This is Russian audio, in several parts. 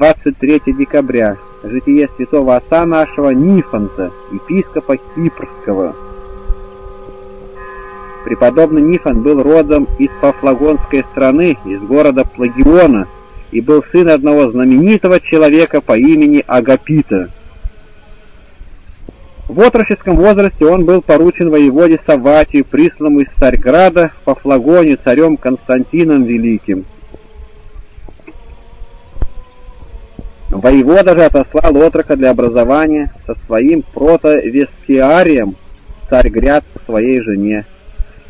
23 декабря. Житие святого отца нашего Нифонта, епископа Кипрского. Преподобный Нифон был родом из Пафлагонской страны, из города Плагиона, и был сын одного знаменитого человека по имени Агапита. В отроческом возрасте он был поручен воеводе Саватию, присланному из Царьграда по Флагоне царем Константином Великим. Воевода же отослал отрока для образования со своим протовестиарием Царьград к своей жене.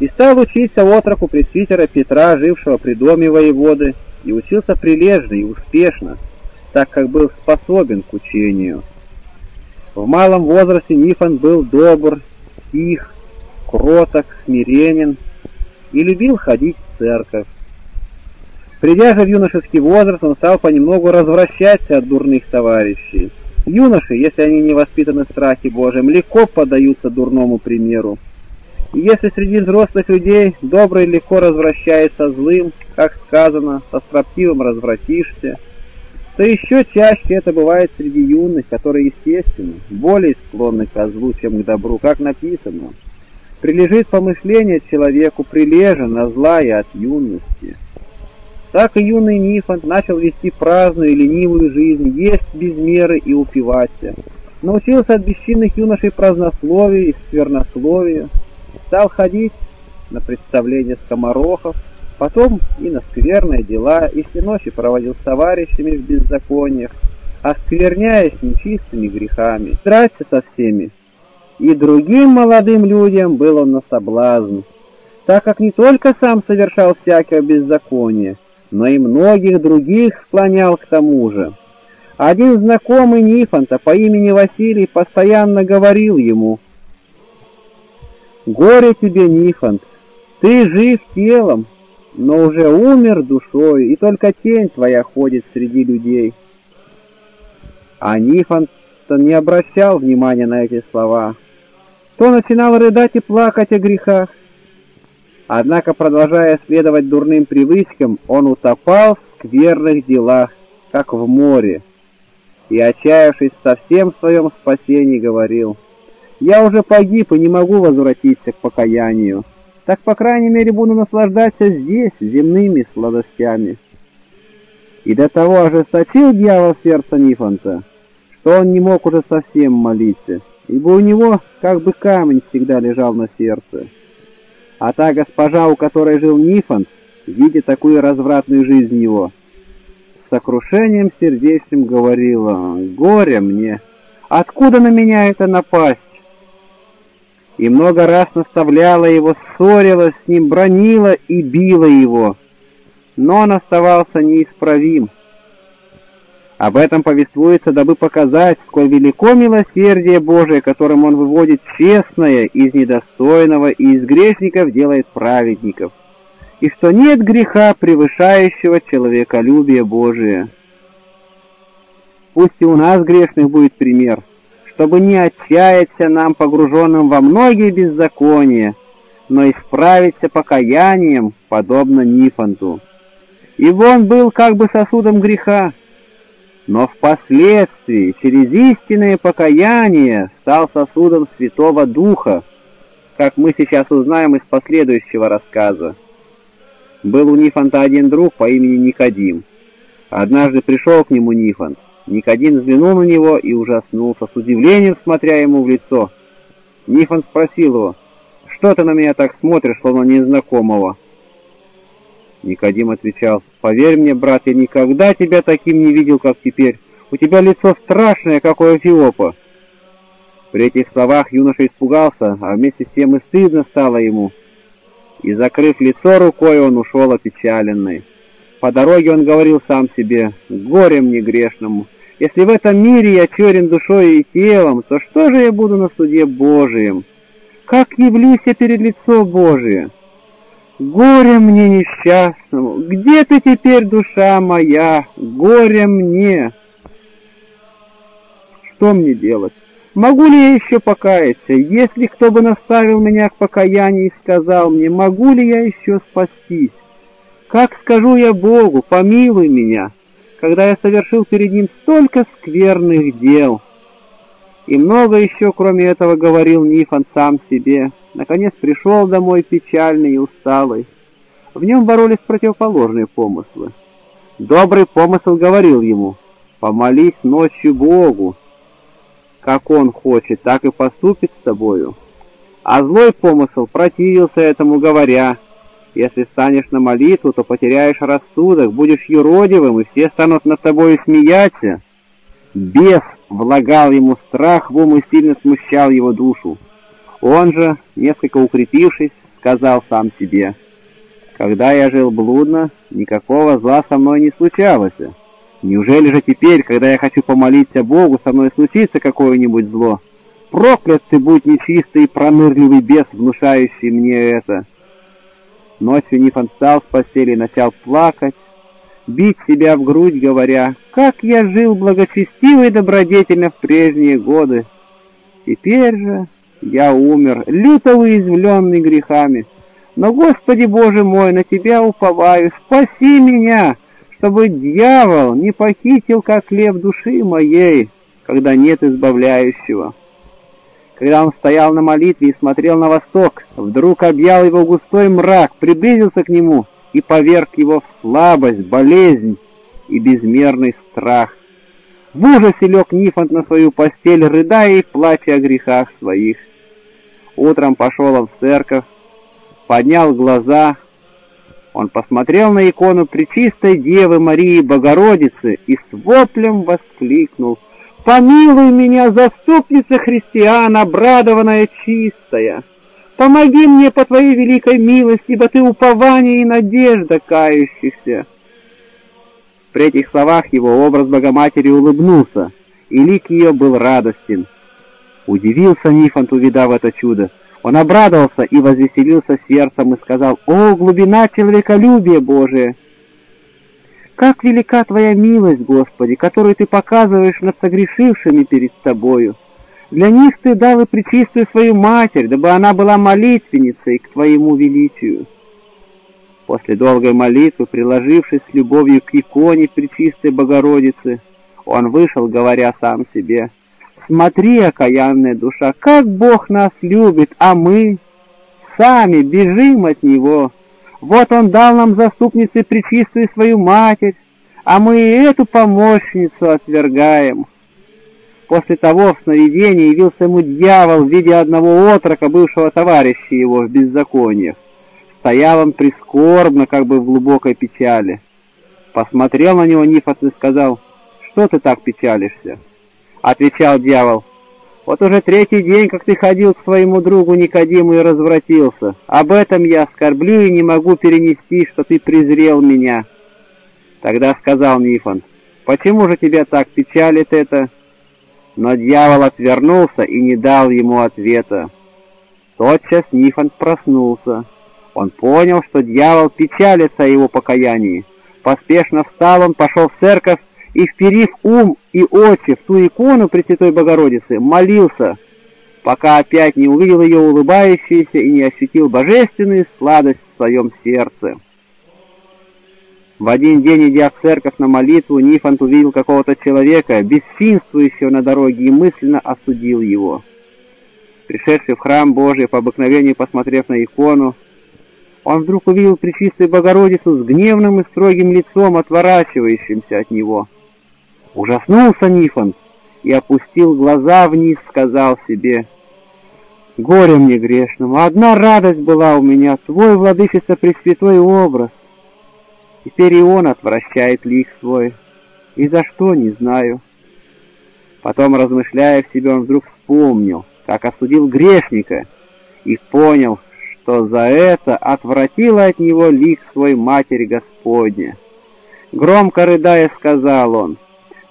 И стал учиться отроку пресвитера Петра, жившего при доме воеводы, и учился прилежно и успешно, так как был способен к учению. В малом возрасте Нифон был добр, тих, кроток, смиренен и любил ходить в церковь. Придя же в юношеский возраст, он стал понемногу развращаться от дурных товарищей. Юноши, если они не воспитаны в страхе Божьем, легко поддаются дурному примеру. И если среди взрослых людей добрый легко развращается злым, как сказано, со строптивым развратишься, то еще чаще это бывает среди юных, которые, естественно, более склонны к злу, чем к добру, как написано. Прилежит помышление человеку, прилежен на зла и от юности. Так и юный Нифонт начал вести праздную и ленивую жизнь, есть без меры и упиваться. Научился от бесчинных юношей празднословию и сквернословию, стал ходить на представления скоморохов, потом и на скверные дела, и все ночи проводил с товарищами в беззакониях, оскверняясь нечистыми грехами, драться со всеми. И другим молодым людям был он на соблазн, так как не только сам совершал всякое беззаконие, но и многих других склонял к тому же. Один знакомый Нифонта по имени Василий постоянно говорил ему, «Горе тебе, Нифонт, ты жив телом, но уже умер душой, и только тень твоя ходит среди людей». А Нифонт не обращал внимания на эти слова. То начинал рыдать и плакать о грехах, Однако, продолжая следовать дурным привычкам, он утопал в скверных делах, как в море, и, отчаявшись совсем в своем спасении, говорил, «Я уже погиб и не могу возвратиться к покаянию, так, по крайней мере, буду наслаждаться здесь, земными сладостями». И до того ожесточил дьявол сердце Нифонта, что он не мог уже совсем молиться, ибо у него как бы камень всегда лежал на сердце. А та госпожа, у которой жил Нифон, видя такую развратную жизнь его, с сокрушением сердечным говорила, «Горе мне! Откуда на меня это напасть?» И много раз наставляла его, ссорилась с ним, бронила и била его, но он оставался неисправим. Об этом повествуется, дабы показать, сколь велико милосердие Божие, которым Он выводит честное из недостойного и из грешников делает праведников, и что нет греха, превышающего человеколюбие Божие. Пусть и у нас грешных будет пример, чтобы не отчаяться нам, погруженным во многие беззакония, но исправиться покаянием, подобно Нифонту. Ибо он был как бы сосудом греха, но впоследствии через истинное покаяние стал сосудом Святого Духа, как мы сейчас узнаем из последующего рассказа. Был у Нифонта один друг по имени Никодим. Однажды пришел к нему Нифонт. Никодим взглянул на него и ужаснулся, с удивлением смотря ему в лицо. Нифонт спросил его, «Что ты на меня так смотришь, словно незнакомого?» Никодим отвечал, «Поверь мне, брат, я никогда тебя таким не видел, как теперь. У тебя лицо страшное, как у Эфиопа». При этих словах юноша испугался, а вместе с тем и стыдно стало ему. И, закрыв лицо рукой, он ушел опечаленный. По дороге он говорил сам себе, «Горе мне грешному! Если в этом мире я черен душой и телом, то что же я буду на суде Божием? Как явлюсь я перед лицо Божие?» Горе мне несчастному! Где ты теперь, душа моя? Горе мне! Что мне делать? Могу ли я еще покаяться? Если кто бы наставил меня к покаянию и сказал мне, могу ли я еще спастись? Как скажу я Богу, помилуй меня? когда я совершил перед ним столько скверных дел. И много еще, кроме этого, говорил Нифон сам себе. Наконец пришел домой печальный и усталый. В нем боролись противоположные помыслы. Добрый помысл говорил ему, «Помолись ночью Богу, как Он хочет, так и поступит с тобою». А злой помысл противился этому, говоря, «Если станешь на молитву, то потеряешь рассудок, будешь юродивым, и все станут над тобой смеяться». Бес влагал ему страх в ум и сильно смущал его душу. Он же, несколько укрепившись, сказал сам себе, «Когда я жил блудно, никакого зла со мной не случалось. Неужели же теперь, когда я хочу помолиться Богу, со мной случится какое-нибудь зло? Проклят ты будь нечистый пронырливый бес, внушающий мне это!» Ночью Нифон встал с постели и начал плакать, бить себя в грудь, говоря, «Как я жил благочестиво и добродетельно в прежние годы! Теперь же я умер, люто уязвленный грехами. Но, Господи Боже мой, на Тебя уповаю, спаси меня, чтобы дьявол не похитил, как лев души моей, когда нет избавляющего». Когда он стоял на молитве и смотрел на восток, вдруг объял его густой мрак, приблизился к нему — и поверг его в слабость, болезнь и безмерный страх. В ужасе лег Нифонт на свою постель, рыдая и плача о грехах своих. Утром пошел он в церковь, поднял глаза, он посмотрел на икону Пречистой Девы Марии Богородицы и с воплем воскликнул «Помилуй меня, заступница христиан, обрадованная чистая!» Помоги мне по Твоей великой милости, ибо Ты упование и надежда кающихся». При этих словах его образ Богоматери улыбнулся, и лик ее был радостен. Удивился Нифонт, увидав это чудо. Он обрадовался и возвеселился сердцем и сказал, «О, глубина человеколюбия Божия! Как велика Твоя милость, Господи, которую Ты показываешь над согрешившими перед Тобою!» Для них ты дал и причистую свою матерь, дабы она была молитвенницей к твоему величию. После долгой молитвы, приложившись с любовью к иконе Пречистой Богородицы, он вышел, говоря сам себе, «Смотри, окаянная душа, как Бог нас любит, а мы сами бежим от Него. Вот Он дал нам заступницей Пречистую свою Матерь, а мы и эту помощницу отвергаем». После того в сновидении явился ему дьявол в виде одного отрока, бывшего товарища его в беззакониях. Стоял он прискорбно, как бы в глубокой печали. Посмотрел на него Нифос и сказал, «Что ты так печалишься?» Отвечал дьявол, «Вот уже третий день, как ты ходил к своему другу Никодиму и развратился. Об этом я скорблю и не могу перенести, что ты презрел меня». Тогда сказал Нифон, «Почему же тебя так печалит это?» но дьявол отвернулся и не дал ему ответа. Тотчас Нифонт проснулся. Он понял, что дьявол печалится о его покаянии. Поспешно встал он, пошел в церковь и, вперив ум и очи в ту икону Пресвятой Богородицы, молился, пока опять не увидел ее улыбающейся и не ощутил божественную сладость в своем сердце. В один день, идя в церковь на молитву, Нифонт увидел какого-то человека, бесчинствующего на дороге, и мысленно осудил его. Пришедший в храм Божий, по обыкновению посмотрев на икону, он вдруг увидел Пречистую Богородицу с гневным и строгим лицом, отворачивающимся от него. Ужаснулся Нифонт и опустил глаза вниз, сказал себе, «Горе мне грешному! Одна радость была у меня, твой, владычество, пресвятой образ, Теперь и он отвращает лик свой. И за что, не знаю. Потом, размышляя в себе, он вдруг вспомнил, как осудил грешника, и понял, что за это отвратила от него лик свой Матери Господня. Громко рыдая, сказал он,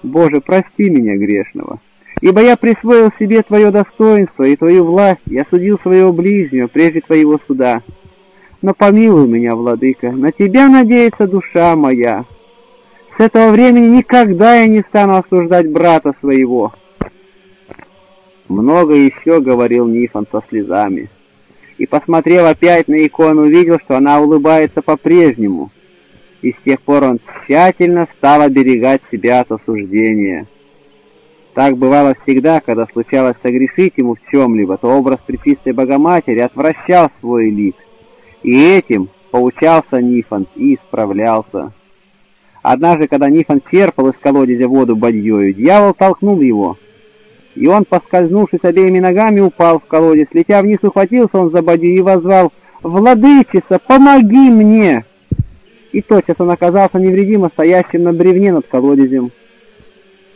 «Боже, прости меня грешного, ибо я присвоил себе Твое достоинство и Твою власть, я судил своего ближнего прежде Твоего суда» но помилуй меня, владыка, на тебя надеется душа моя. С этого времени никогда я не стану осуждать брата своего. Много еще говорил Нифон со слезами. И, посмотрев опять на икону, увидел, что она улыбается по-прежнему. И с тех пор он тщательно стал оберегать себя от осуждения. Так бывало всегда, когда случалось согрешить ему в чем-либо, то образ Пречистой Богоматери отвращал свой лик, и этим поучался Нифонт и исправлялся. Однажды, когда Нифонт черпал из колодезя воду бадьёю, дьявол толкнул его, и он, поскользнувшись обеими ногами, упал в колодец. Летя вниз, ухватился он за бадью и возвал «Владычица, помоги мне!» И тотчас он оказался невредимо стоящим на бревне над колодезем.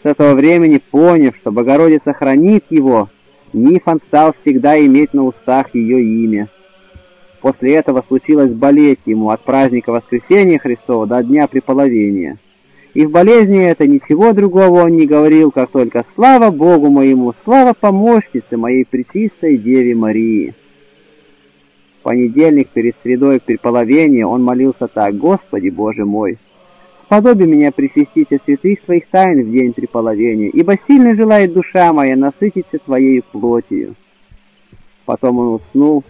С этого времени, поняв, что Богородица хранит его, Нифон стал всегда иметь на устах ее имя. После этого случилось болеть ему от праздника Воскресения Христова до дня преполовения. И в болезни это ничего другого он не говорил, как только «Слава Богу моему! Слава помощнице моей Пречистой Деве Марии!» Понедельник перед средой преполовения он молился так «Господи Боже мой!» Подоби меня причастить святых твоих тайн в день треполовения, ибо сильно желает душа моя насытиться твоей плотью. Потом он уснул,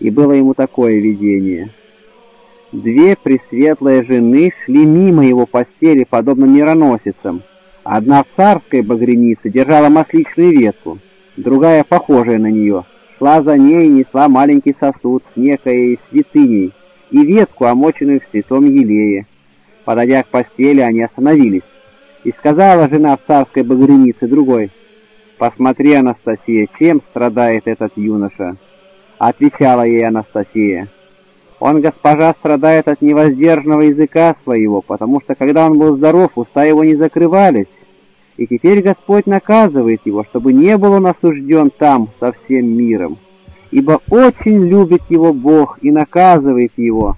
и было ему такое видение. Две пресветлые жены шли мимо его постели, подобно мироносицам. Одна в царской багрянице держала масличную ветку, другая, похожая на нее, шла за ней и несла маленький сосуд с некой святыней и ветку, омоченную в святом елее. Подойдя к постели, они остановились. И сказала жена в царской багрянице другой, «Посмотри, Анастасия, чем страдает этот юноша?» Отвечала ей Анастасия, «Он, госпожа, страдает от невоздержанного языка своего, потому что, когда он был здоров, уста его не закрывались, и теперь Господь наказывает его, чтобы не был он осужден там со всем миром, ибо очень любит его Бог и наказывает его,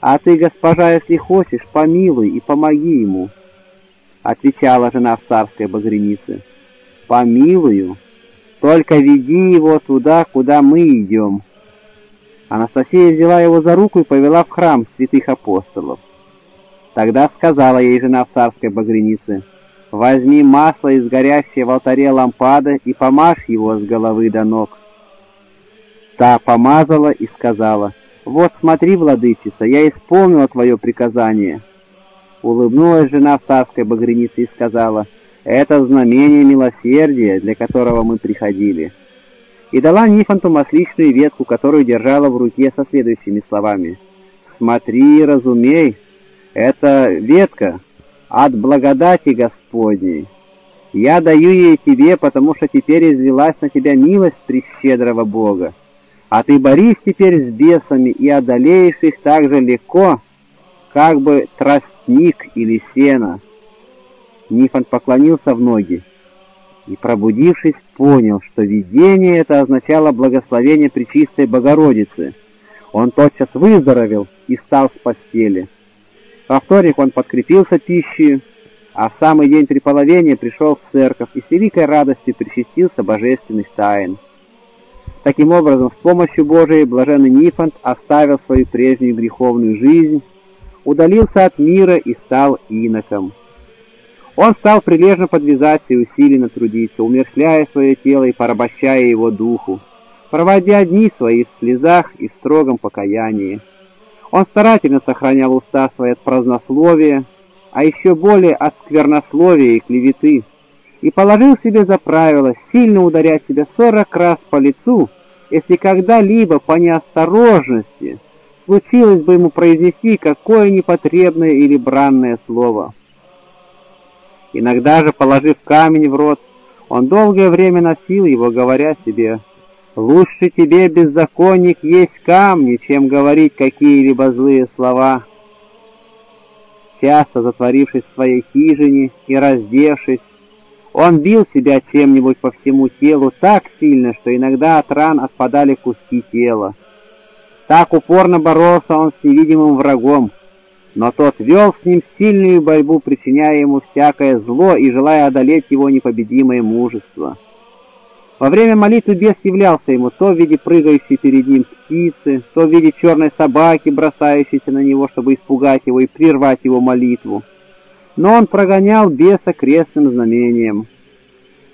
«А ты, госпожа, если хочешь, помилуй и помоги ему», — отвечала жена в царской багрянице. «Помилую, только веди его туда, куда мы идем». Анастасия взяла его за руку и повела в храм святых апостолов. Тогда сказала ей жена в царской багрянице, «Возьми масло из горящей в алтаре лампады и помажь его с головы до ног». Та помазала и сказала, «Вот смотри, владычица, я исполнила твое приказание». Улыбнулась жена в царской багрянице и сказала, «Это знамение милосердия, для которого мы приходили». И дала Нифонту масличную ветку, которую держала в руке со следующими словами. «Смотри, разумей, это ветка от благодати Господней. Я даю ей тебе, потому что теперь излилась на тебя милость прещедрого Бога. А ты борись теперь с бесами и одолеешь их так же легко, как бы тростник или сено. Нифон поклонился в ноги и, пробудившись, понял, что видение это означало благословение Пречистой Богородицы. Он тотчас выздоровел и встал с постели. Во вторник он подкрепился пищей, а в самый день треполовения пришел в церковь и с великой радостью причастился божественных тайн. Таким образом, с помощью Божией блаженный Нифонт оставил свою прежнюю греховную жизнь, удалился от мира и стал иноком. Он стал прилежно подвязаться и усиленно трудиться, умершляя свое тело и порабощая его духу, проводя дни свои в слезах и в строгом покаянии. Он старательно сохранял уста свои от празднословия, а еще более от сквернословия и клеветы, и положил себе за правило сильно ударять себя сорок раз по лицу, если когда-либо по неосторожности случилось бы ему произнести какое непотребное или бранное слово. Иногда же, положив камень в рот, он долгое время носил его, говоря себе, «Лучше тебе, беззаконник, есть камни, чем говорить какие-либо злые слова». Часто затворившись в своей хижине и раздевшись, он бил себя чем-нибудь по всему телу так сильно, что иногда от ран отпадали куски тела. Так упорно боролся он с невидимым врагом, но тот вел с ним сильную борьбу, причиняя ему всякое зло и желая одолеть его непобедимое мужество. Во время молитвы бес являлся ему то в виде прыгающей перед ним птицы, то в виде черной собаки, бросающейся на него, чтобы испугать его и прервать его молитву но он прогонял беса крестным знамением.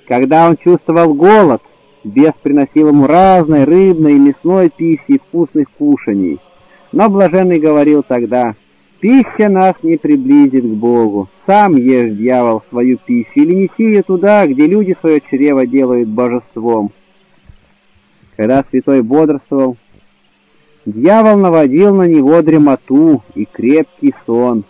Когда он чувствовал голод, бес приносил ему разной рыбной и мясной пищи и вкусных кушаний. Но блаженный говорил тогда, Пища нас не приблизит к Богу. Сам ешь, дьявол, свою пищу, или неси ее туда, где люди свое чрево делают божеством. Когда святой бодрствовал, дьявол наводил на него дремоту и крепкий сон.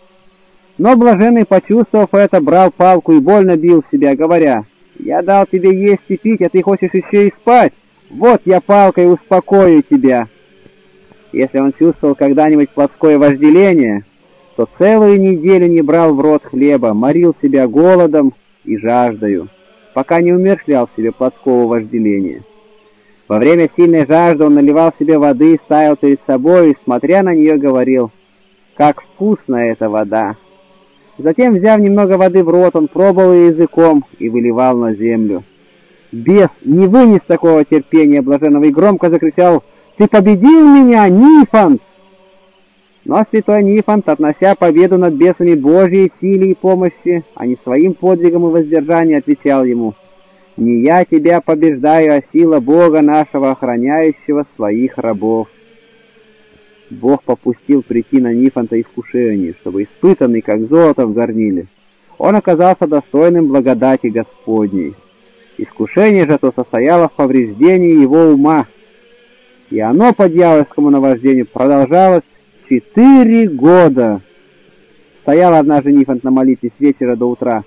Но блаженный, почувствовав это, брал палку и больно бил себя, говоря, «Я дал тебе есть и пить, а ты хочешь еще и спать? Вот я палкой успокою тебя». Если он чувствовал когда-нибудь плотское вожделение, то целую неделю не брал в рот хлеба, морил себя голодом и жаждою, пока не умершлял себе плотского вожделения. Во время сильной жажды он наливал себе воды, ставил перед собой и, смотря на нее, говорил, «Как вкусна эта вода!» Затем, взяв немного воды в рот, он пробовал ее языком и выливал на землю. Бес не вынес такого терпения блаженного и громко закричал «Ты победил меня, Нифонт!» Но святой Нифонт, относя победу над бесами Божьей силе и помощи, а не своим подвигом и воздержанием, отвечал ему «Не я тебя побеждаю, а сила Бога нашего, охраняющего своих рабов». Бог попустил прийти на Нифонта искушение, чтобы испытанный, как золото в горниле, он оказался достойным благодати Господней. Искушение же то состояло в повреждении его ума, и оно по дьявольскому наваждению продолжалось четыре года. Стоял однажды Нифонт на молитве с вечера до утра,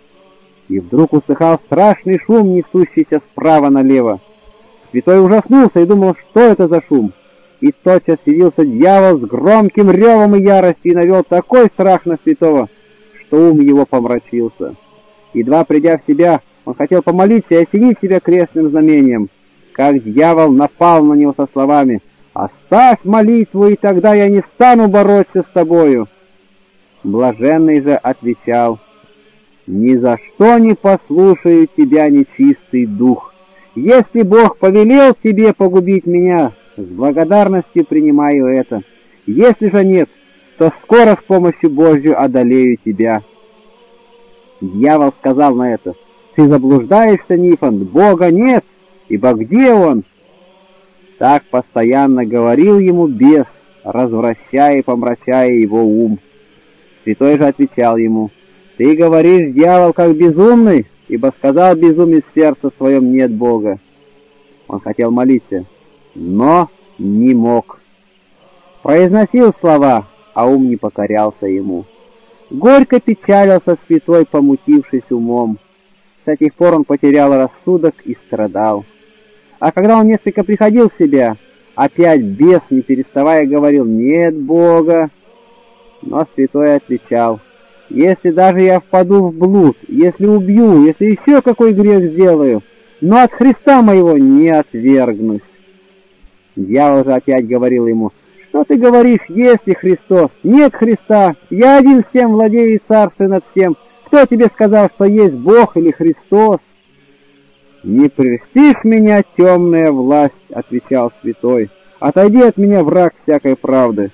и вдруг услыхал страшный шум, несущийся справа налево. Святой ужаснулся и думал, что это за шум. И тотчас явился дьявол с громким ревом и яростью и навел такой страх на святого, что ум его помрачился. Едва придя в себя, он хотел помолиться и осенить себя крестным знамением, как дьявол напал на него со словами «Оставь молитву, и тогда я не стану бороться с тобою». Блаженный же отвечал «Ни за что не послушаю тебя, нечистый дух. Если Бог повелел тебе погубить меня, с благодарностью принимаю это. Если же нет, то скоро с помощью Божью одолею тебя». Дьявол сказал на это — ты заблуждаешься, Нифон, Бога нет, ибо где Он? Так постоянно говорил ему бес, развращая и помрачая его ум. Святой же отвечал ему, «Ты говоришь, дьявол, как безумный, ибо сказал безумец в сердце своем нет Бога». Он хотел молиться, но не мог. Произносил слова, а ум не покорялся ему. Горько печалился святой, помутившись умом. С этих пор он потерял рассудок и страдал. А когда он несколько приходил в себя, опять бес, не переставая, говорил «Нет Бога». Но святой отвечал «Если даже я впаду в блуд, если убью, если еще какой грех сделаю, но от Христа моего не отвергнусь». Дьявол же опять говорил ему «Что ты говоришь, если Христос? Нет Христа, я один всем владею и царствую над всем». Кто тебе сказал, что есть Бог или Христос? «Не прельстишь меня, темная власть», — отвечал святой. «Отойди от меня, враг всякой правды».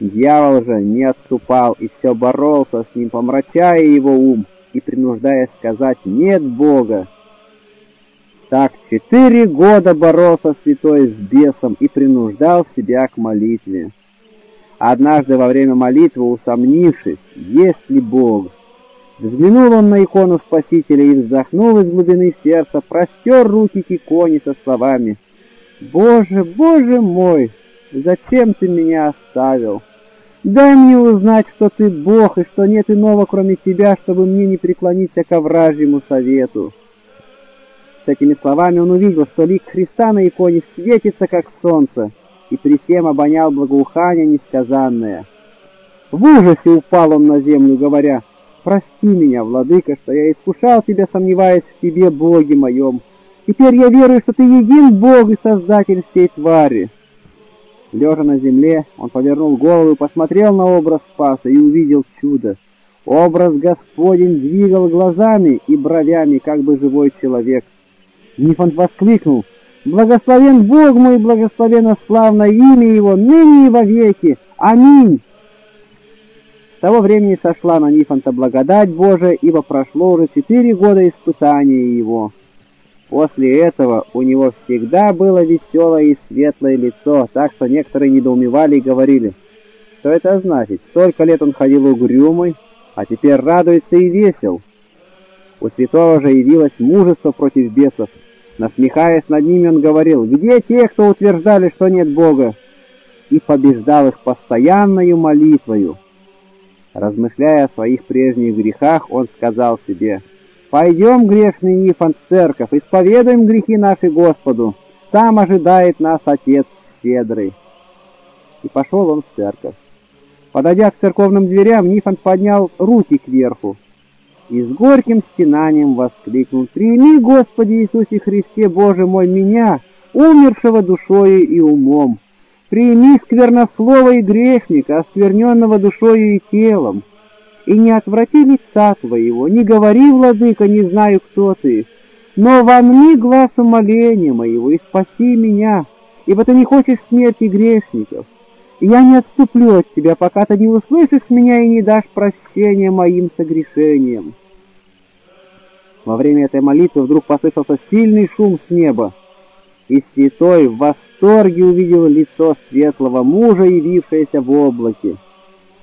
Дьявол же не отступал и все боролся с ним, помрачая его ум и принуждая сказать «нет Бога». Так четыре года боролся святой с бесом и принуждал себя к молитве. Однажды во время молитвы, усомнившись, есть ли Бог, Взглянул он на икону Спасителя и вздохнул из глубины сердца, простер руки к иконе со словами «Боже, Боже мой, зачем ты меня оставил? Дай мне узнать, что ты Бог и что нет иного, кроме тебя, чтобы мне не преклониться к вражьему совету». С этими словами он увидел, что лик Христа на иконе светится, как солнце, и при всем обонял благоухание несказанное. В ужасе упал он на землю, говоря Прости меня, владыка, что я искушал тебя, сомневаясь в тебе, Боге моем. Теперь я верую, что ты един Бог и Создатель всей твари. Лежа на земле, он повернул голову и посмотрел на образ Спаса и увидел чудо. Образ Господень двигал глазами и бровями, как бы живой человек. Нифонт воскликнул, «Благословен Бог мой, благословено славное имя Его, ныне и вовеки! Аминь!» С того времени сошла на Нифонта благодать Божия, ибо прошло уже четыре года испытания его. После этого у него всегда было веселое и светлое лицо, так что некоторые недоумевали и говорили, Что это значит? Столько лет он ходил угрюмый, а теперь радуется и весел. У святого же явилось мужество против бесов. Насмехаясь над ними, он говорил, «Где те, кто утверждали, что нет Бога?» и побеждал их постоянною молитвою. Размышляя о своих прежних грехах, он сказал себе, «Пойдем, грешный Нифон, в церковь, исповедуем грехи наши Господу, там ожидает нас Отец Щедрый». И пошел он в церковь. Подойдя к церковным дверям, Нифон поднял руки кверху и с горьким стенанием воскликнул, «Прими, Господи Иисусе Христе, Боже мой, меня, умершего душою и умом, Прими сквернослова и грешника, оскверненного душою и телом, и не отврати лица твоего, не говори, владыка, не знаю, кто ты, но во мне глаз умоления моего, и спаси меня, ибо ты не хочешь смерти грешников. я не отступлю от тебя, пока ты не услышишь меня и не дашь прощения моим согрешениям. Во время этой молитвы вдруг послышался сильный шум с неба, и святой в восторге увидел лицо светлого мужа, явившееся в облаке,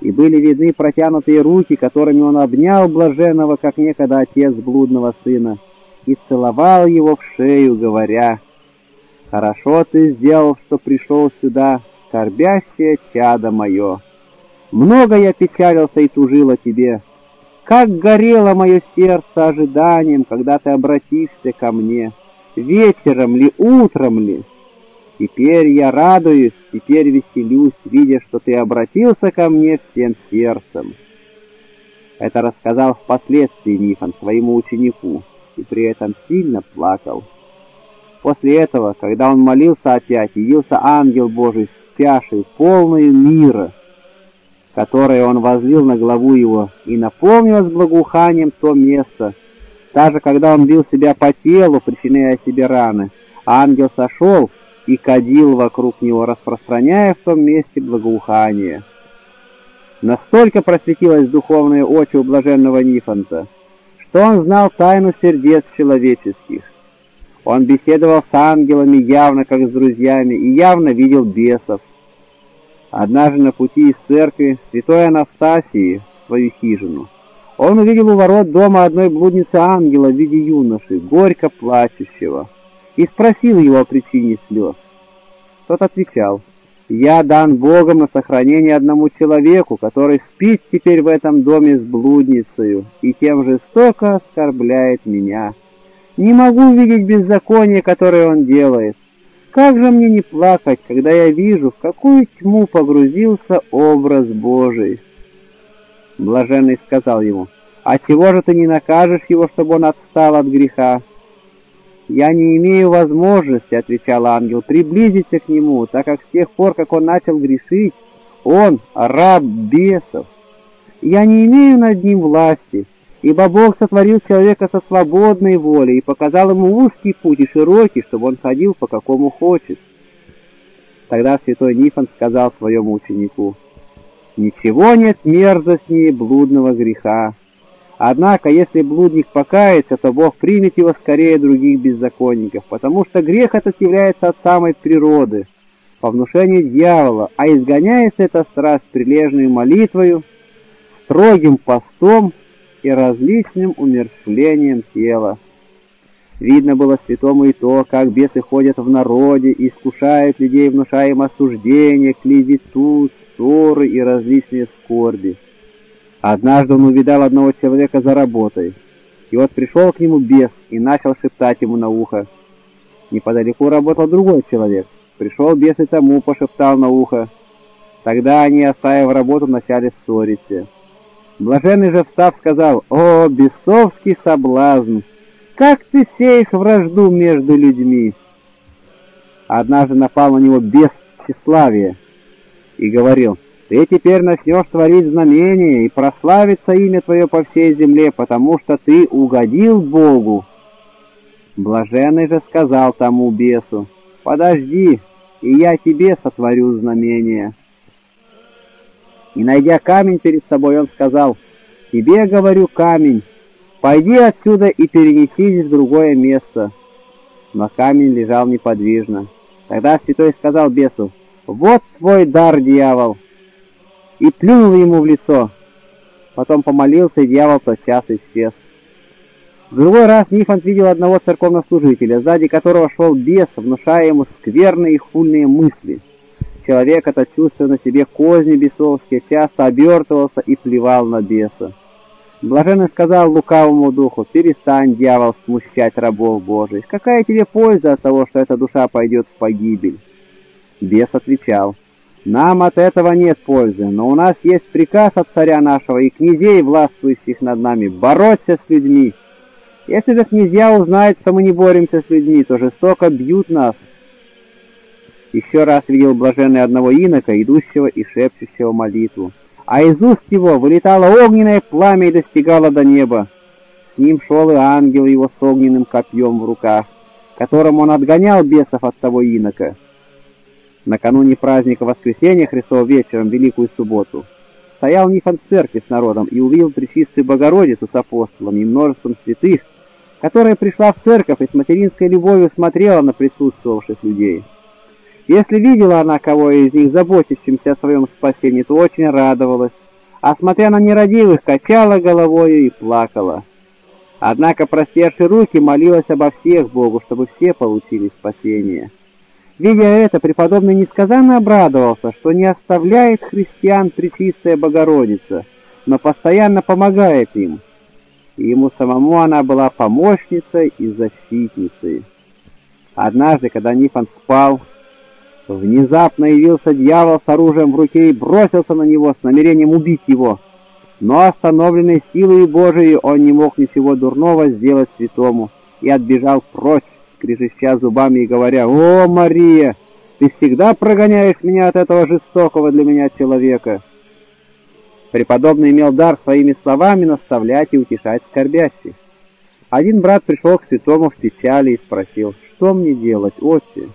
и были видны протянутые руки, которыми он обнял блаженного, как некогда отец блудного сына, и целовал его в шею, говоря, «Хорошо ты сделал, что пришел сюда, скорбящее чадо мое. Много я печалился и тужил о тебе. Как горело мое сердце ожиданием, когда ты обратишься ко мне» вечером ли, утром ли. Теперь я радуюсь, теперь веселюсь, видя, что ты обратился ко мне всем сердцем. Это рассказал впоследствии Нифон своему ученику, и при этом сильно плакал. После этого, когда он молился опять, явился ангел Божий с чашей, полной мира, которое он возлил на главу его, и наполнилось благоуханием то место, даже когда он бил себя по телу, причиняя себе раны, ангел сошел и кадил вокруг него, распространяя в том месте благоухание. Настолько просветилось духовное очи у блаженного Нифонта, что он знал тайну сердец человеческих. Он беседовал с ангелами явно как с друзьями и явно видел бесов. Однажды на пути из церкви святой Анастасии в свою хижину он увидел у ворот дома одной блудницы ангела в виде юноши, горько плачущего, и спросил его о причине слез. Тот отвечал, «Я дан Богом на сохранение одному человеку, который спит теперь в этом доме с блудницею и тем жестоко оскорбляет меня. Не могу видеть беззаконие, которое он делает. Как же мне не плакать, когда я вижу, в какую тьму погрузился образ Божий?» Блаженный сказал ему, «А чего же ты не накажешь его, чтобы он отстал от греха?» «Я не имею возможности, — отвечал ангел, — приблизиться к нему, так как с тех пор, как он начал грешить, он раб бесов. Я не имею над ним власти, ибо Бог сотворил человека со свободной волей и показал ему узкий путь и широкий, чтобы он ходил по какому хочет». Тогда святой Нифон сказал своему ученику, Ничего нет мерзостнее блудного греха. Однако, если блудник покается, то Бог примет его скорее других беззаконников, потому что грех этот является от самой природы, по внушению дьявола, а изгоняется эта страсть прилежной молитвою, строгим постом и различным умерщвлением тела. Видно было святому и то, как бесы ходят в народе искушают людей, внушая им осуждение, клевету, ссоры и различные скорби. Однажды он увидал одного человека за работой, и вот пришел к нему бес и начал шептать ему на ухо. Неподалеку работал другой человек. Пришел бес и тому пошептал на ухо. Тогда они, оставив работу, начали ссориться. Блаженный же встав сказал, «О, бесовский соблазн! Как ты сеешь вражду между людьми!» Однажды напал на него бес тщеславия, и говорил, «Ты теперь начнешь творить знамения, и прославится имя твое по всей земле, потому что ты угодил Богу». Блаженный же сказал тому бесу, «Подожди, и я тебе сотворю знамение». И, найдя камень перед собой, он сказал, «Тебе, говорю, камень, пойди отсюда и перенесись в другое место». Но камень лежал неподвижно. Тогда святой сказал бесу, «Вот твой дар, дьявол! и плюнул ему в лицо. Потом помолился, и дьявол тотчас исчез. В другой раз Нифонт видел одного церковнослужителя, сзади которого шел бес, внушая ему скверные и хульные мысли. Человек этот, чувствуя на себе козни бесовские, часто обертывался и плевал на беса. Блаженный сказал лукавому духу, «Перестань, дьявол, смущать рабов Божьих. Какая тебе польза от того, что эта душа пойдет в погибель?» Бес отвечал, «Нам от этого нет пользы, но у нас есть приказ от царя нашего и князей, властвующих над нами, бороться с людьми. Если же князья узнают, что мы не боремся с людьми, то жестоко бьют нас». Еще раз видел блаженный одного инока, идущего и шепчущего молитву а из уст его вылетало огненное пламя и достигало до неба. С ним шел и ангел его с огненным копьем в руках, которым он отгонял бесов от того инока. Накануне праздника Воскресения Христова вечером, Великую Субботу, стоял Нифон в церкви с народом и увидел Пречистую Богородицу с апостолами и множеством святых, которая пришла в церковь и с материнской любовью смотрела на присутствовавших людей. Если видела она кого из них, заботящимся о своем спасении, то очень радовалась, а смотря на нерадивых, качала головою и плакала. Однако, простерши руки, молилась обо всех Богу, чтобы все получили спасение. Видя это, преподобный несказанно обрадовался, что не оставляет христиан Пречистая Богородица, но постоянно помогает им. И ему самому она была помощницей и защитницей. Однажды, когда Нифон спал, Внезапно явился дьявол с оружием в руке и бросился на него с намерением убить его. Но остановленный силой Божией он не мог ничего дурного сделать святому и отбежал прочь, скрежеща зубами и говоря, «О, Мария, ты всегда прогоняешь меня от этого жестокого для меня человека!» Преподобный имел дар своими словами наставлять и утешать скорбящих. Один брат пришел к святому в печали и спросил, «Что мне делать, отче?»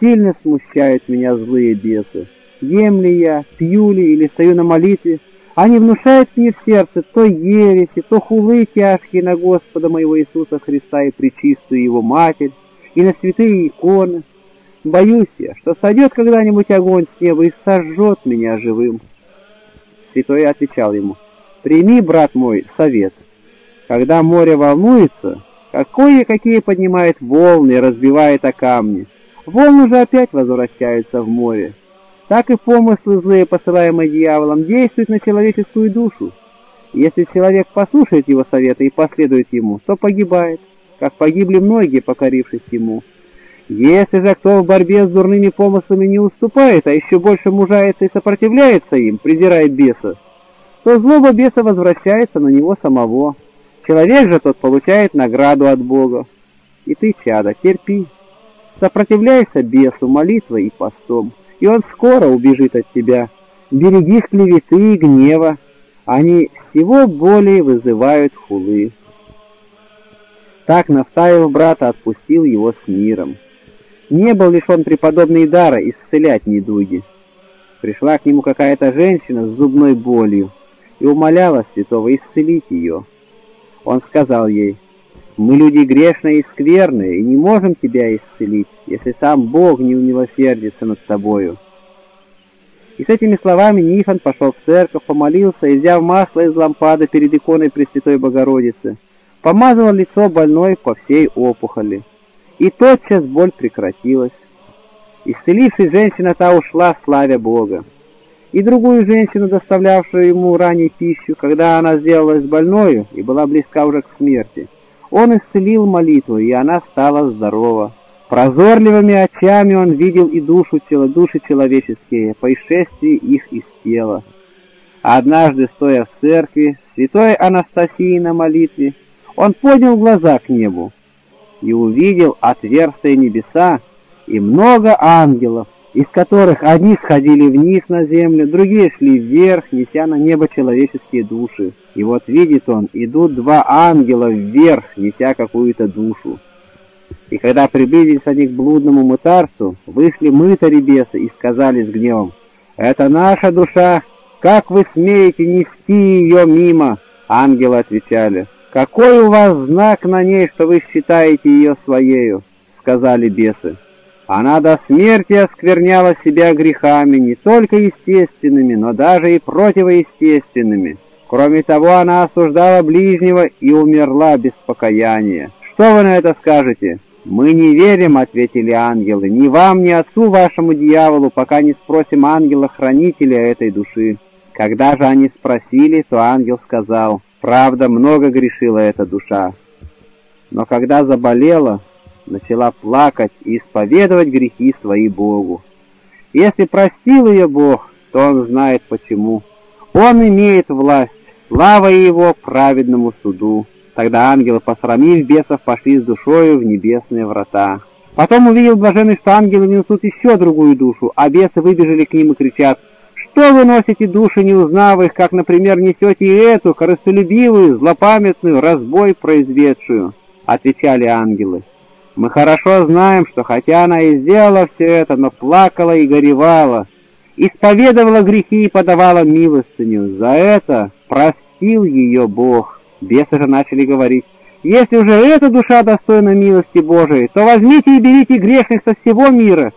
Сильно смущают меня злые бесы. Ем ли я, пью ли или стою на молитве, они внушают мне в сердце то ереси, то хулы тяжкие на Господа моего Иисуса Христа и Пречистую Его Матерь, и на святые иконы. Боюсь я, что сойдет когда-нибудь огонь с неба и сожжет меня живым. Святой отвечал ему, «Прими, брат мой, совет. Когда море волнуется, какое какие поднимает волны и разбивает о камни, волны же опять возвращаются в море. Так и помыслы злые, посылаемые дьяволом, действуют на человеческую душу. Если человек послушает его совета и последует ему, то погибает, как погибли многие, покорившись ему. Если же кто в борьбе с дурными помыслами не уступает, а еще больше мужается и сопротивляется им, презирает беса, то злоба беса возвращается на него самого. Человек же тот получает награду от Бога. И ты, чада, терпи. Сопротивляйся бесу молитвой и постом, и он скоро убежит от тебя. Берегись клеветы и гнева, они всего более вызывают хулы. Так, наставив брата, отпустил его с миром. Не был лишен преподобный дара исцелять недуги. Пришла к нему какая-то женщина с зубной болью и умоляла святого исцелить ее. Он сказал ей, мы люди грешные и скверные, и не можем тебя исцелить, если сам Бог не умилосердится над тобою». И с этими словами Нифон пошел в церковь, помолился и, взяв масло из лампады перед иконой Пресвятой Богородицы, помазал лицо больной по всей опухоли. И тотчас боль прекратилась. Исцелившись, женщина та ушла, славя Бога. И другую женщину, доставлявшую ему ранее пищу, когда она сделалась больною и была близка уже к смерти, он исцелил молитву, и она стала здорова. Прозорливыми очами он видел и душу, тело, души человеческие, по исшествии их из тела. однажды, стоя в церкви, святой Анастасии на молитве, он поднял глаза к небу и увидел отверстые небеса и много ангелов, из которых одни сходили вниз на землю, другие шли вверх, неся на небо человеческие души. И вот видит он, идут два ангела вверх, неся какую-то душу. И когда приблизились они к блудному мытарцу, вышли мытари бесы и сказали с гневом, «Это наша душа, как вы смеете нести ее мимо?» Ангелы отвечали, «Какой у вас знак на ней, что вы считаете ее своею?» Сказали бесы, Она до смерти оскверняла себя грехами, не только естественными, но даже и противоестественными. Кроме того, она осуждала ближнего и умерла без покаяния. Что вы на это скажете? «Мы не верим», — ответили ангелы, — «ни вам, ни отцу вашему дьяволу, пока не спросим ангела-хранителя этой души». Когда же они спросили, то ангел сказал, «Правда, много грешила эта душа». Но когда заболела, начала плакать и исповедовать грехи свои Богу. Если простил ее Бог, то он знает почему. Он имеет власть, слава его праведному суду. Тогда ангелы, посрамив бесов, пошли с душою в небесные врата. Потом увидел блаженный, что ангелы несут еще другую душу, а бесы выбежали к ним и кричат, «Что вы носите души, не узнав их, как, например, несете и эту, корыстолюбивую, злопамятную, разбой произведшую?» Отвечали ангелы. «Мы хорошо знаем, что хотя она и сделала все это, но плакала и горевала, исповедовала грехи и подавала милостыню. За это простил ее Бог». Бесы же начали говорить, «Если уже эта душа достойна милости Божией, то возьмите и берите грешных со всего мира.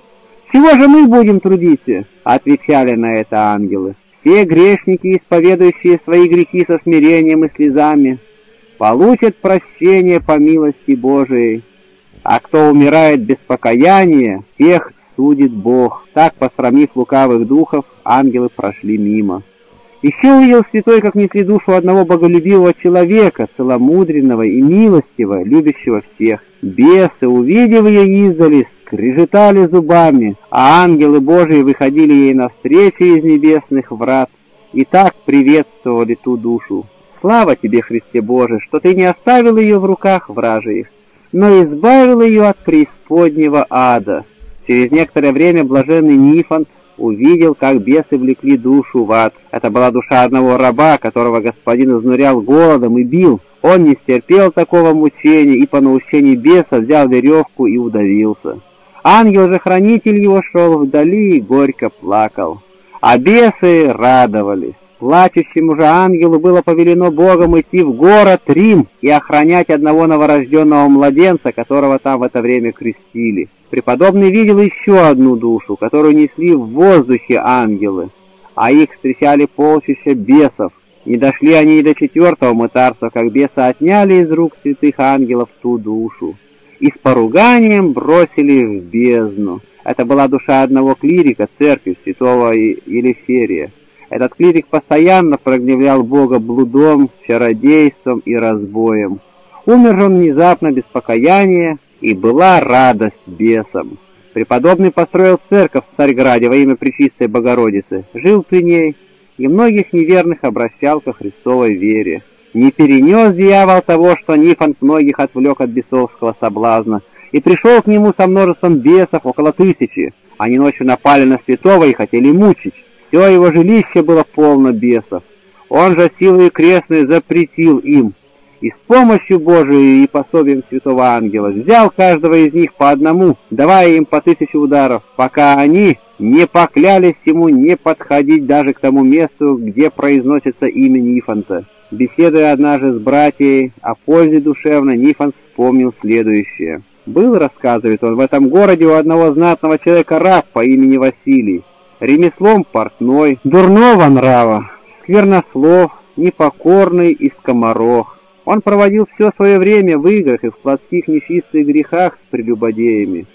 Чего же мы будем трудиться?» Отвечали на это ангелы. «Все грешники, исповедующие свои грехи со смирением и слезами, получат прощение по милости Божией, а кто умирает без покаяния, тех судит Бог». Так, посрамив лукавых духов, ангелы прошли мимо. Еще увидел святой, как несли душу одного боголюбивого человека, целомудренного и милостивого, любящего всех. Бесы, увидев ее издали, скрежетали зубами, а ангелы Божии выходили ей навстречу из небесных врат и так приветствовали ту душу. Слава тебе, Христе Боже, что ты не оставил ее в руках вражьих, но избавил ее от преисподнего ада. Через некоторое время блаженный Нифонт увидел, как бесы влекли душу в ад. Это была душа одного раба, которого господин изнурял голодом и бил. Он не стерпел такого мучения и по наущению беса взял веревку и удавился. Ангел же хранитель его шел вдали и горько плакал. А бесы радовались. Плачущему же ангелу было повелено Богом идти в город Рим и охранять одного новорожденного младенца, которого там в это время крестили. Преподобный видел еще одну душу, которую несли в воздухе ангелы, а их встречали полчища бесов. Не дошли они и до четвертого мытарства, как бесы отняли из рук святых ангелов ту душу и с поруганием бросили в бездну. Это была душа одного клирика церкви, святого Елисерия. Этот клирик постоянно прогневлял Бога блудом, чародейством и разбоем. Умер он внезапно, без покаяния, и была радость бесам. Преподобный построил церковь в Царьграде во имя Пречистой Богородицы, жил при ней и многих неверных обращал ко Христовой вере. Не перенес дьявол того, что Нифонт многих отвлек от бесовского соблазна, и пришел к нему со множеством бесов, около тысячи. Они ночью напали на святого и хотели мучить. Все его жилище было полно бесов. Он же силой крестной запретил им, и с помощью Божией и пособием святого ангела взял каждого из них по одному, давая им по тысяче ударов, пока они не поклялись ему не подходить даже к тому месту, где произносится имя Нифонта. Беседуя однажды с братьей о пользе душевной, Нифонт вспомнил следующее. «Был, — рассказывает он, — в этом городе у одного знатного человека раб по имени Василий, ремеслом портной, дурного нрава, сквернослов, непокорный и скоморох. Он проводил все свое время в играх и в плотских нечистых грехах с прелюбодеями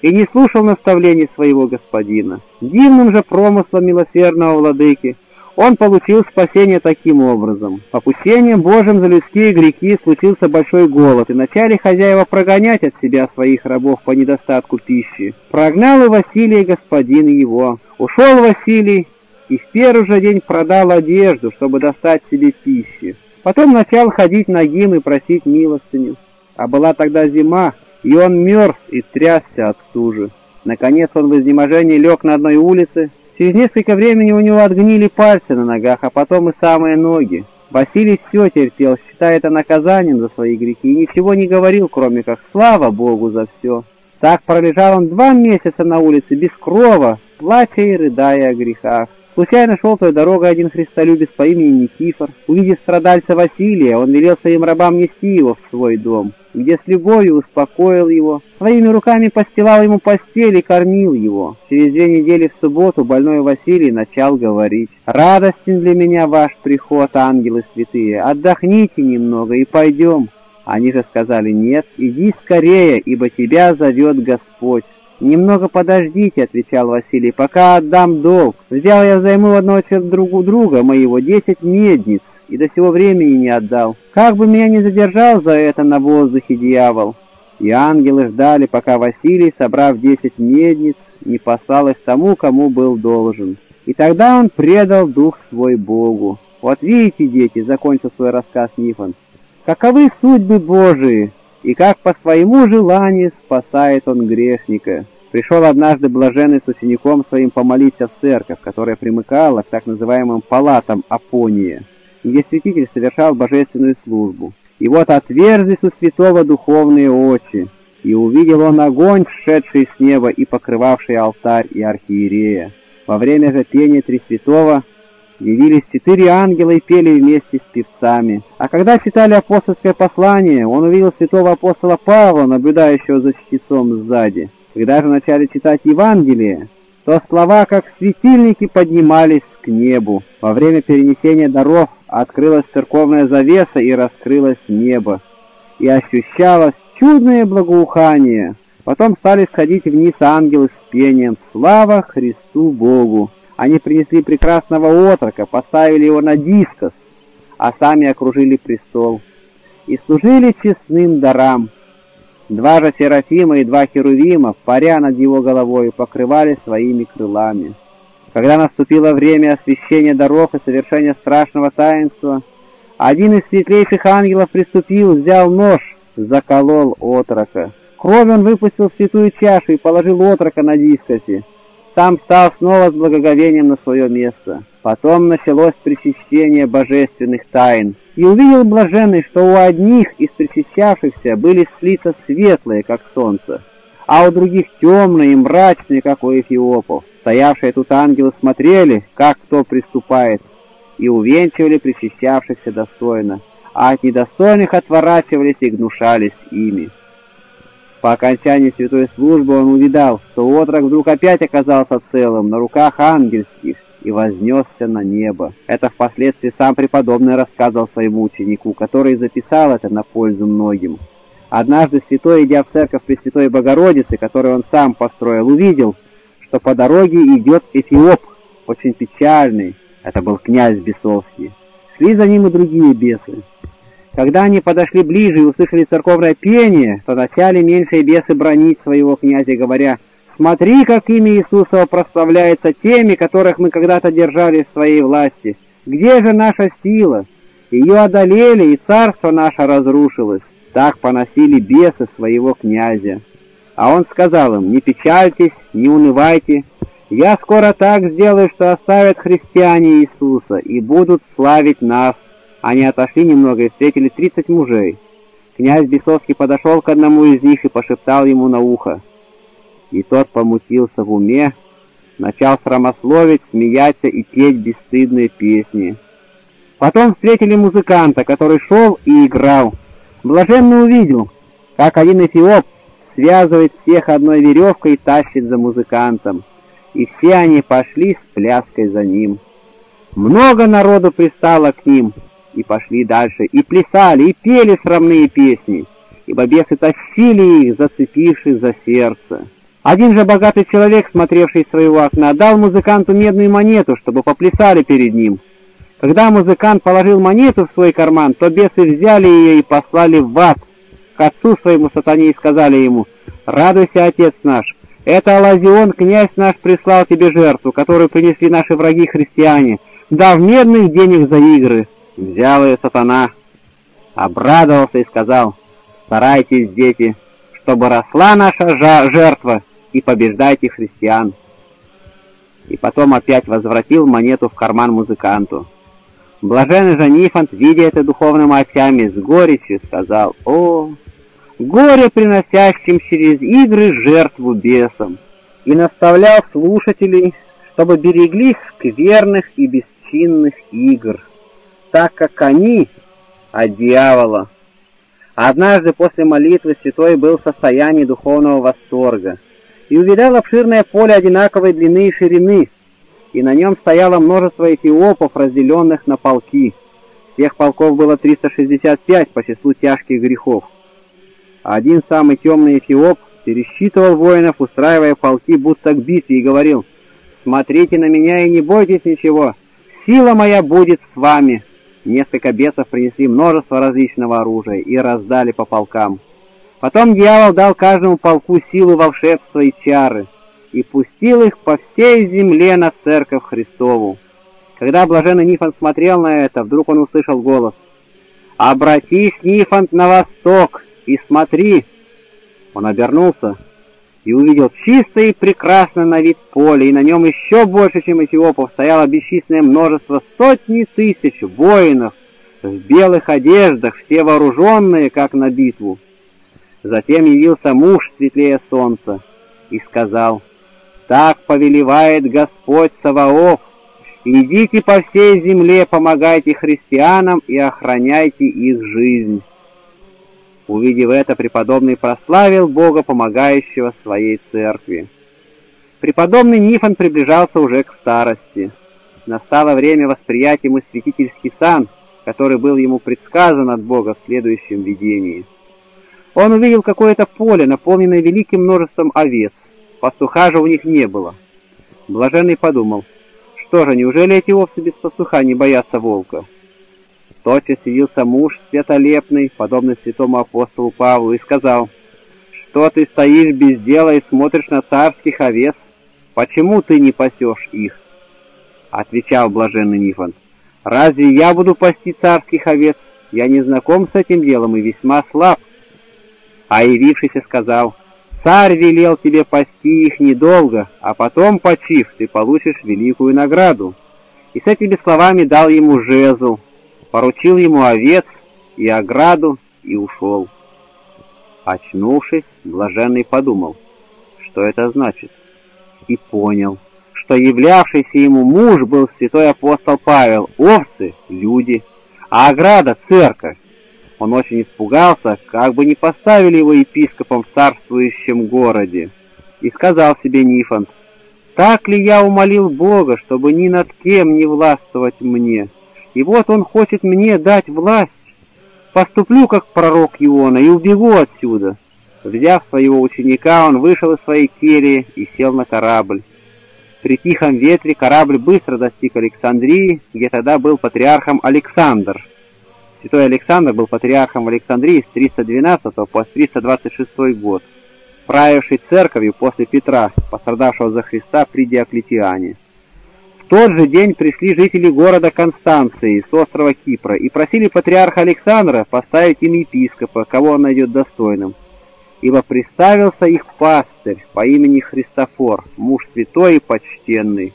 и не слушал наставлений своего господина. Дивным же промыслом милосердного владыки он получил спасение таким образом. Попущением Божьим за людские грехи случился большой голод, и начали хозяева прогонять от себя своих рабов по недостатку пищи. Прогнал и Василий господин его. Ушел Василий и в первый же день продал одежду, чтобы достать себе пищи. Потом начал ходить нагим и просить милостыню. А была тогда зима, и он мерз и трясся от стужи. Наконец он в изнеможении лег на одной улице. Через несколько времени у него отгнили пальцы на ногах, а потом и самые ноги. Василий все терпел, считая это наказанием за свои грехи, и ничего не говорил, кроме как «Слава Богу за все». Так пролежал он два месяца на улице, без крова, плача и рыдая о грехах. Случайно шел той дорогой один христолюбец по имени Никифор. Увидев страдальца Василия, он велел своим рабам нести его в свой дом, где с любовью успокоил его, своими руками постилал ему постель и кормил его. Через две недели в субботу больной Василий начал говорить, «Радостен для меня ваш приход, ангелы святые, отдохните немного и пойдем». Они же сказали, «Нет, иди скорее, ибо тебя зовет Господь». «Немного подождите», — отвечал Василий, — «пока отдам долг. Взял я взаймы у одного друга моего десять медниц, и до сего времени не отдал. Как бы меня не задержал за это на воздухе дьявол». И ангелы ждали, пока Василий, собрав десять медниц, не послалось тому, кому был должен. И тогда он предал дух свой Богу. Вот видите, дети, закончил свой рассказ Нифон, каковы судьбы Божии, и как по своему желанию спасает он грешника. Пришел однажды блаженный с учеником своим помолиться в церковь, которая примыкала к так называемым палатам Апония, где святитель совершал божественную службу. И вот отверзлись у святого духовные очи, и увидел он огонь, шедший с неба и покрывавший алтарь и архиерея. Во время же пения Тресвятого Явились четыре ангела и пели вместе с певцами. А когда читали апостольское послание, он увидел святого апостола Павла, наблюдающего за чтецом сзади. Когда же начали читать Евангелие, то слова, как светильники, поднимались к небу. Во время перенесения даров открылась церковная завеса и раскрылось небо. И ощущалось чудное благоухание. Потом стали сходить вниз ангелы с пением «Слава Христу Богу!» Они принесли прекрасного отрока, поставили его на дискос, а сами окружили престол и служили честным дарам. Два же Серафима и два Херувима, паря над его головой, покрывали своими крылами. Когда наступило время освящения даров и совершения страшного таинства, один из светлейших ангелов приступил, взял нож, заколол отрока. Кровь он выпустил в святую чашу и положил отрока на дискосе сам стал снова с благоговением на свое место. Потом началось причащение божественных тайн. И увидел блаженный, что у одних из причащавшихся были лица светлые, как солнце, а у других темные и мрачные, как у эфиопов. Стоявшие тут ангелы смотрели, как кто приступает, и увенчивали причащавшихся достойно, а от недостойных отворачивались и гнушались ими. По окончании святой службы он увидал, что отрок вдруг опять оказался целым на руках ангельских и вознесся на небо. Это впоследствии сам преподобный рассказывал своему ученику, который записал это на пользу многим. Однажды святой, идя в церковь Пресвятой Богородицы, которую он сам построил, увидел, что по дороге идет Эфиоп, очень печальный, это был князь Бесовский. Шли за ним и другие бесы. Когда они подошли ближе и услышали церковное пение, то начали меньшие бесы бронить своего князя, говоря, «Смотри, как имя Иисуса прославляется теми, которых мы когда-то держали в своей власти. Где же наша сила? Ее одолели, и царство наше разрушилось». Так поносили бесы своего князя. А он сказал им, «Не печальтесь, не унывайте, я скоро так сделаю, что оставят христиане Иисуса и будут славить нас, они отошли немного и встретили тридцать мужей. Князь Бесовский подошел к одному из них и пошептал ему на ухо. И тот помутился в уме, начал срамословить, смеяться и петь бесстыдные песни. Потом встретили музыканта, который шел и играл. Блаженно увидел, как один эфиоп связывает всех одной веревкой и тащит за музыкантом. И все они пошли с пляской за ним. Много народу пристало к ним, и пошли дальше, и плясали, и пели срамные песни, ибо бесы тащили их, зацепившись за сердце. Один же богатый человек, смотревший из своего окна, дал музыканту медную монету, чтобы поплясали перед ним. Когда музыкант положил монету в свой карман, то бесы взяли ее и послали в ад, к отцу своему сатане и сказали ему, «Радуйся, отец наш, это Алазион, князь наш, прислал тебе жертву, которую принесли наши враги-христиане, дав медных денег за игры». Взял ее сатана, обрадовался и сказал, «Старайтесь, дети, чтобы росла наша жертва, и побеждайте христиан». И потом опять возвратил монету в карман музыканту. Блаженный же Нифонт, видя это духовными очами, с горечью сказал, «О, горе приносящим через игры жертву бесам!» и наставлял слушателей, чтобы берегли скверных и бесчинных игр, так как они от дьявола. Однажды после молитвы святой был в состоянии духовного восторга и увидал обширное поле одинаковой длины и ширины, и на нем стояло множество эфиопов, разделенных на полки. Всех полков было 365 по числу тяжких грехов. Один самый темный эфиоп пересчитывал воинов, устраивая полки будто к битве, и говорил, «Смотрите на меня и не бойтесь ничего, сила моя будет с вами». Несколько бесов принесли множество различного оружия и раздали по полкам. Потом дьявол дал каждому полку силу волшебства и чары и пустил их по всей земле на церковь Христову. Когда блаженный Нифон смотрел на это, вдруг он услышал голос «Обратись, Нифонт, на восток и смотри!» Он обернулся и увидел чистое и прекрасное на вид поле, и на нем еще больше, чем эфиопов, стояло бесчисленное множество сотни тысяч воинов в белых одеждах, все вооруженные, как на битву. Затем явился муж светлее солнца и сказал, «Так повелевает Господь Саваоф, идите по всей земле, помогайте христианам и охраняйте их жизнь». Увидев это, преподобный прославил Бога, помогающего своей церкви. Преподобный Нифон приближался уже к старости. Настало время восприять ему святительский сан, который был ему предсказан от Бога в следующем видении. Он увидел какое-то поле, наполненное великим множеством овец. Пастуха же у них не было. Блаженный подумал, что же, неужели эти овцы без пастуха не боятся волка? Тотчас явился муж светолепный, подобный святому апостолу Павлу, и сказал, «Что ты стоишь без дела и смотришь на царских овец? Почему ты не пасешь их?» Отвечал блаженный Нифон, «Разве я буду пасти царских овец? Я не знаком с этим делом и весьма слаб». А явившийся сказал, «Царь велел тебе пасти их недолго, а потом, почив, ты получишь великую награду». И с этими словами дал ему жезл, поручил ему овец и ограду и ушел. Очнувшись, блаженный подумал, что это значит, и понял, что являвшийся ему муж был святой апостол Павел, овцы — люди, а ограда — церковь. Он очень испугался, как бы не поставили его епископом в царствующем городе, и сказал себе Нифонт, «Так ли я умолил Бога, чтобы ни над кем не властвовать мне?» И вот он хочет мне дать власть. Поступлю, как пророк Иона, и убегу отсюда. Взяв своего ученика, он вышел из своей кельи и сел на корабль. При тихом ветре корабль быстро достиг Александрии, где тогда был патриархом Александр. Святой Александр был патриархом Александрии с 312 по 326 год, правивший церковью после Петра, пострадавшего за Христа при Диоклетиане. Тот же день пришли жители города Констанции с острова Кипра и просили патриарха Александра поставить им епископа, кого он найдет достойным. Ибо представился их пастырь по имени Христофор, муж святой и почтенный.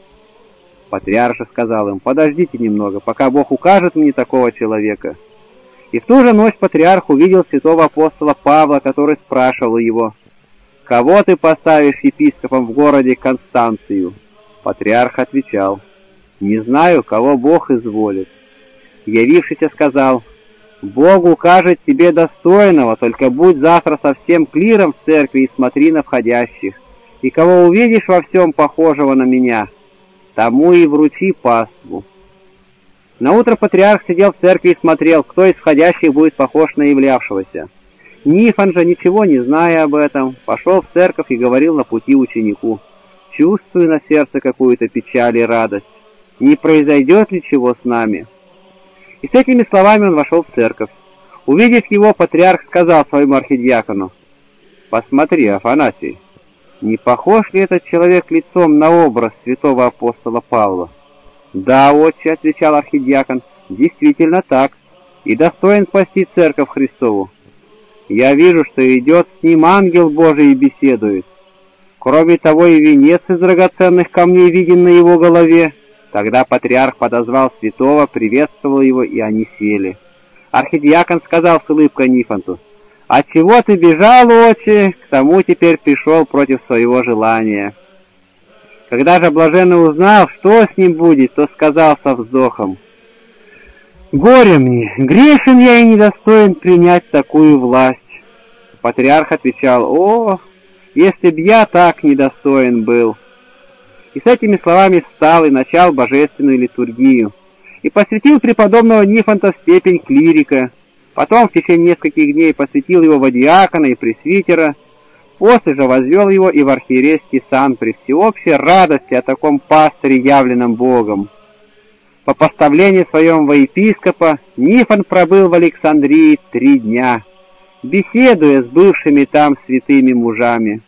Патриарх же сказал им, подождите немного, пока Бог укажет мне такого человека. И в ту же ночь патриарх увидел святого апостола Павла, который спрашивал его, «Кого ты поставишь епископом в городе Констанцию?» Патриарх отвечал, «Не знаю, кого Бог изволит». Явившийся сказал, «Бог укажет тебе достойного, только будь завтра со всем клиром в церкви и смотри на входящих, и кого увидишь во всем похожего на меня, тому и вручи паству». утро патриарх сидел в церкви и смотрел, кто из входящих будет похож на являвшегося. Нифон же, ничего не зная об этом, пошел в церковь и говорил на пути ученику чувствую на сердце какую-то печаль и радость. Не произойдет ли чего с нами? И с этими словами он вошел в церковь. Увидев его, патриарх сказал своему архидиакону, «Посмотри, Афанасий, не похож ли этот человек лицом на образ святого апостола Павла?» «Да, отче», — отвечал архидиакон, — «действительно так, и достоин спасти церковь Христову. Я вижу, что идет с ним ангел Божий и беседует. Кроме того, и венец из драгоценных камней виден на его голове. Тогда патриарх подозвал святого, приветствовал его, и они сели. Архидиакон сказал с улыбкой Нифонту, «От чего ты бежал, отче? К тому теперь пришел против своего желания». Когда же блаженный узнал, что с ним будет, то сказал со вздохом, «Горе мне, грешен я и недостоин принять такую власть». Патриарх отвечал, «О, если б я так недостоин был!» И с этими словами встал и начал божественную литургию, и посвятил преподобного Нифонта степень клирика, потом в течение нескольких дней посвятил его в диакона и пресвитера, после же возвел его и в архиерейский сан при всеобщей радости о таком пастыре, явленном Богом. По поставлению своем во епископа Нифон пробыл в Александрии три дня, беседуя с бывшими там святыми мужами.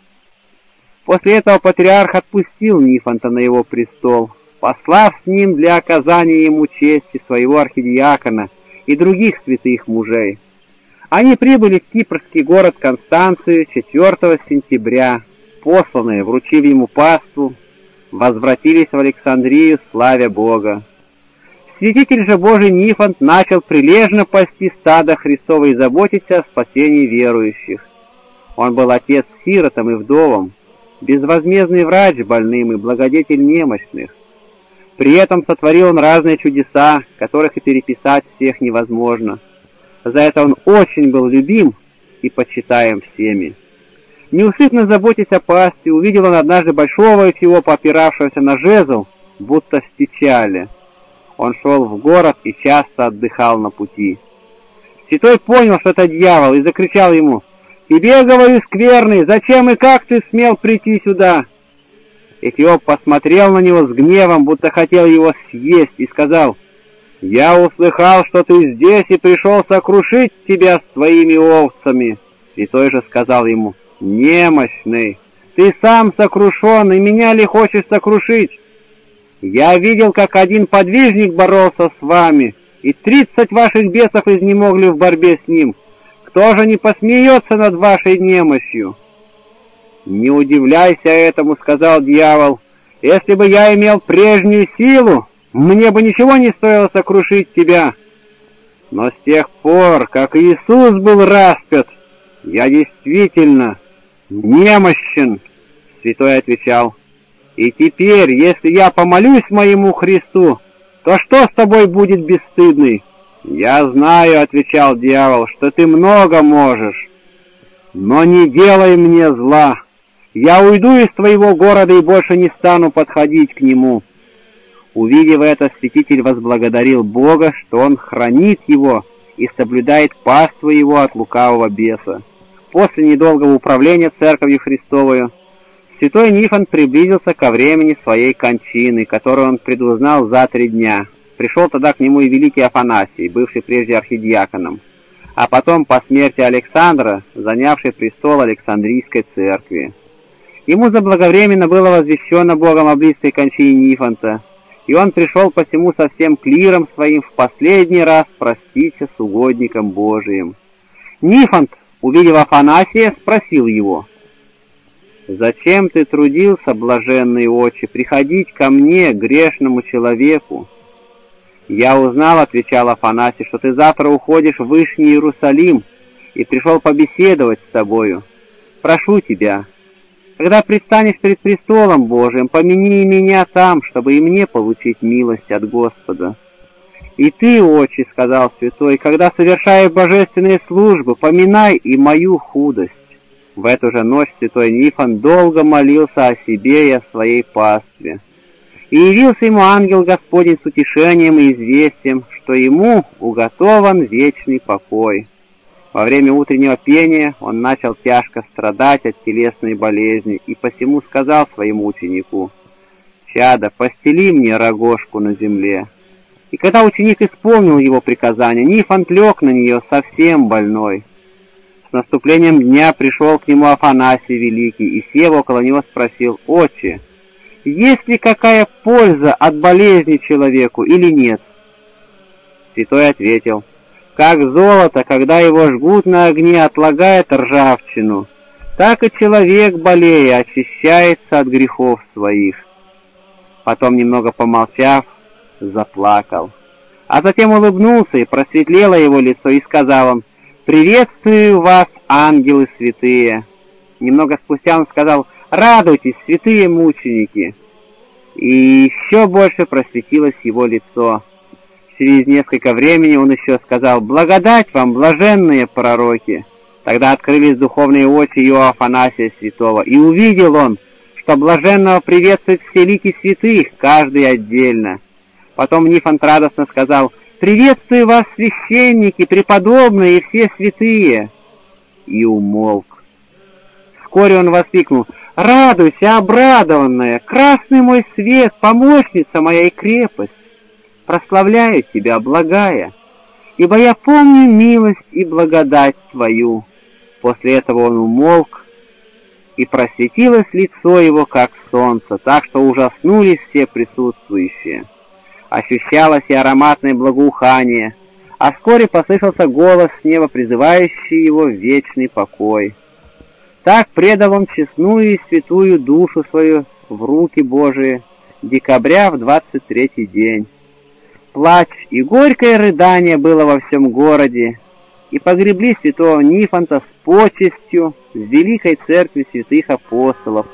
После этого патриарх отпустил Нифонта на его престол, послав с ним для оказания ему чести своего архидиакона и других святых мужей. Они прибыли в кипрский город Констанцию 4 сентября, посланные, вручив ему паству, возвратились в Александрию, славя Бога. Святитель же Божий Нифонт начал прилежно пасти стадо Христова и заботиться о спасении верующих. Он был отец сиротам и вдовам, безвозмездный врач больным и благодетель немощных. При этом сотворил он разные чудеса, которых и переписать всех невозможно. За это он очень был любим и почитаем всеми. Неусыпно заботясь о пасте, увидел он однажды большого эфиопа, опиравшегося на жезл, будто в печали. Он шел в город и часто отдыхал на пути. Святой понял, что это дьявол, и закричал ему, «Тебе, говорю, скверный, зачем и как ты смел прийти сюда?» Эфиоп посмотрел на него с гневом, будто хотел его съесть, и сказал, «Я услыхал, что ты здесь и пришел сокрушить тебя с твоими овцами». Святой же сказал ему, «Немощный, ты сам сокрушен, и меня ли хочешь сокрушить? Я видел, как один подвижник боролся с вами, и тридцать ваших бесов изнемогли в борьбе с ним. Кто же не посмеется над вашей немощью?» «Не удивляйся этому», — сказал дьявол. «Если бы я имел прежнюю силу, мне бы ничего не стоило сокрушить тебя. Но с тех пор, как Иисус был распят, я действительно немощен», — святой отвечал. И теперь, если я помолюсь моему Христу, то что с тобой будет бесстыдный? Я знаю, — отвечал дьявол, — что ты много можешь, но не делай мне зла. Я уйду из твоего города и больше не стану подходить к нему. Увидев это, святитель возблагодарил Бога, что он хранит его и соблюдает паству его от лукавого беса. После недолгого управления церковью Христовою Святой Нифон приблизился ко времени своей кончины, которую он предузнал за три дня. Пришел тогда к нему и великий Афанасий, бывший прежде архидиаконом, а потом по смерти Александра, занявший престол Александрийской церкви. Ему заблаговременно было возвещено Богом о близкой кончине Нифонта, и он пришел посему со всем клиром своим в последний раз проститься с угодником Божиим. Нифонт, увидев Афанасия, спросил его — Зачем ты трудился, блаженный отче, приходить ко мне, грешному человеку? Я узнал, отвечал Афанасий, что ты завтра уходишь в Вышний Иерусалим и пришел побеседовать с тобою. Прошу тебя, когда предстанешь перед престолом Божиим, помяни и меня там, чтобы и мне получить милость от Господа. И ты, отче, сказал святой, когда совершаешь божественные службы, поминай и мою худость. В эту же ночь святой Нифон долго молился о себе и о своей пастве. И явился ему ангел Господень с утешением и известием, что ему уготован вечный покой. Во время утреннего пения он начал тяжко страдать от телесной болезни и посему сказал своему ученику, «Чада, постели мне рогожку на земле». И когда ученик исполнил его приказание, Нифон лег на нее совсем больной. С наступлением дня пришел к нему Афанасий Великий и, сев около него, спросил, «Отче, есть ли какая польза от болезни человеку или нет?» Святой ответил, «Как золото, когда его жгут на огне, отлагает ржавчину, так и человек, болея, очищается от грехов своих». Потом, немного помолчав, заплакал. А затем улыбнулся, и просветлело его лицо, и сказал он, «Приветствую вас, ангелы святые!» Немного спустя он сказал, «Радуйтесь, святые мученики!» и еще больше просветилось его лицо. Через несколько времени он еще сказал «Благодать вам, блаженные пророки!» Тогда открылись духовные очи его Афанасия Святого, и увидел он, что блаженного приветствуют все лики святых, каждый отдельно. Потом Нифонт радостно сказал «Приветствую вас, священники, преподобные и все святые!» И умолк. Вскоре он воскликнул «Радуйся, обрадованная, красный мой свет, помощница моя и крепость! Прославляю тебя, благая, ибо я помню милость и благодать твою». После этого он умолк, и просветилось лицо его, как солнце, так что ужаснулись все присутствующие. Ощущалось и ароматное благоухание, а вскоре послышался голос с неба, призывающий его в вечный покой. Так предал он честную и святую душу свою в руки Божии декабря в двадцать третий день. Плач и горькое рыдание было во всем городе, и погребли святого Нифонта с почестью в великой церкви святых апостолов,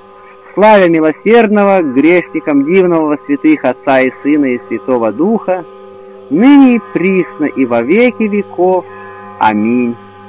славя милосердного грешникам дивного святых Отца и Сына и Святого Духа, ныне и присно и во веки веков. Аминь.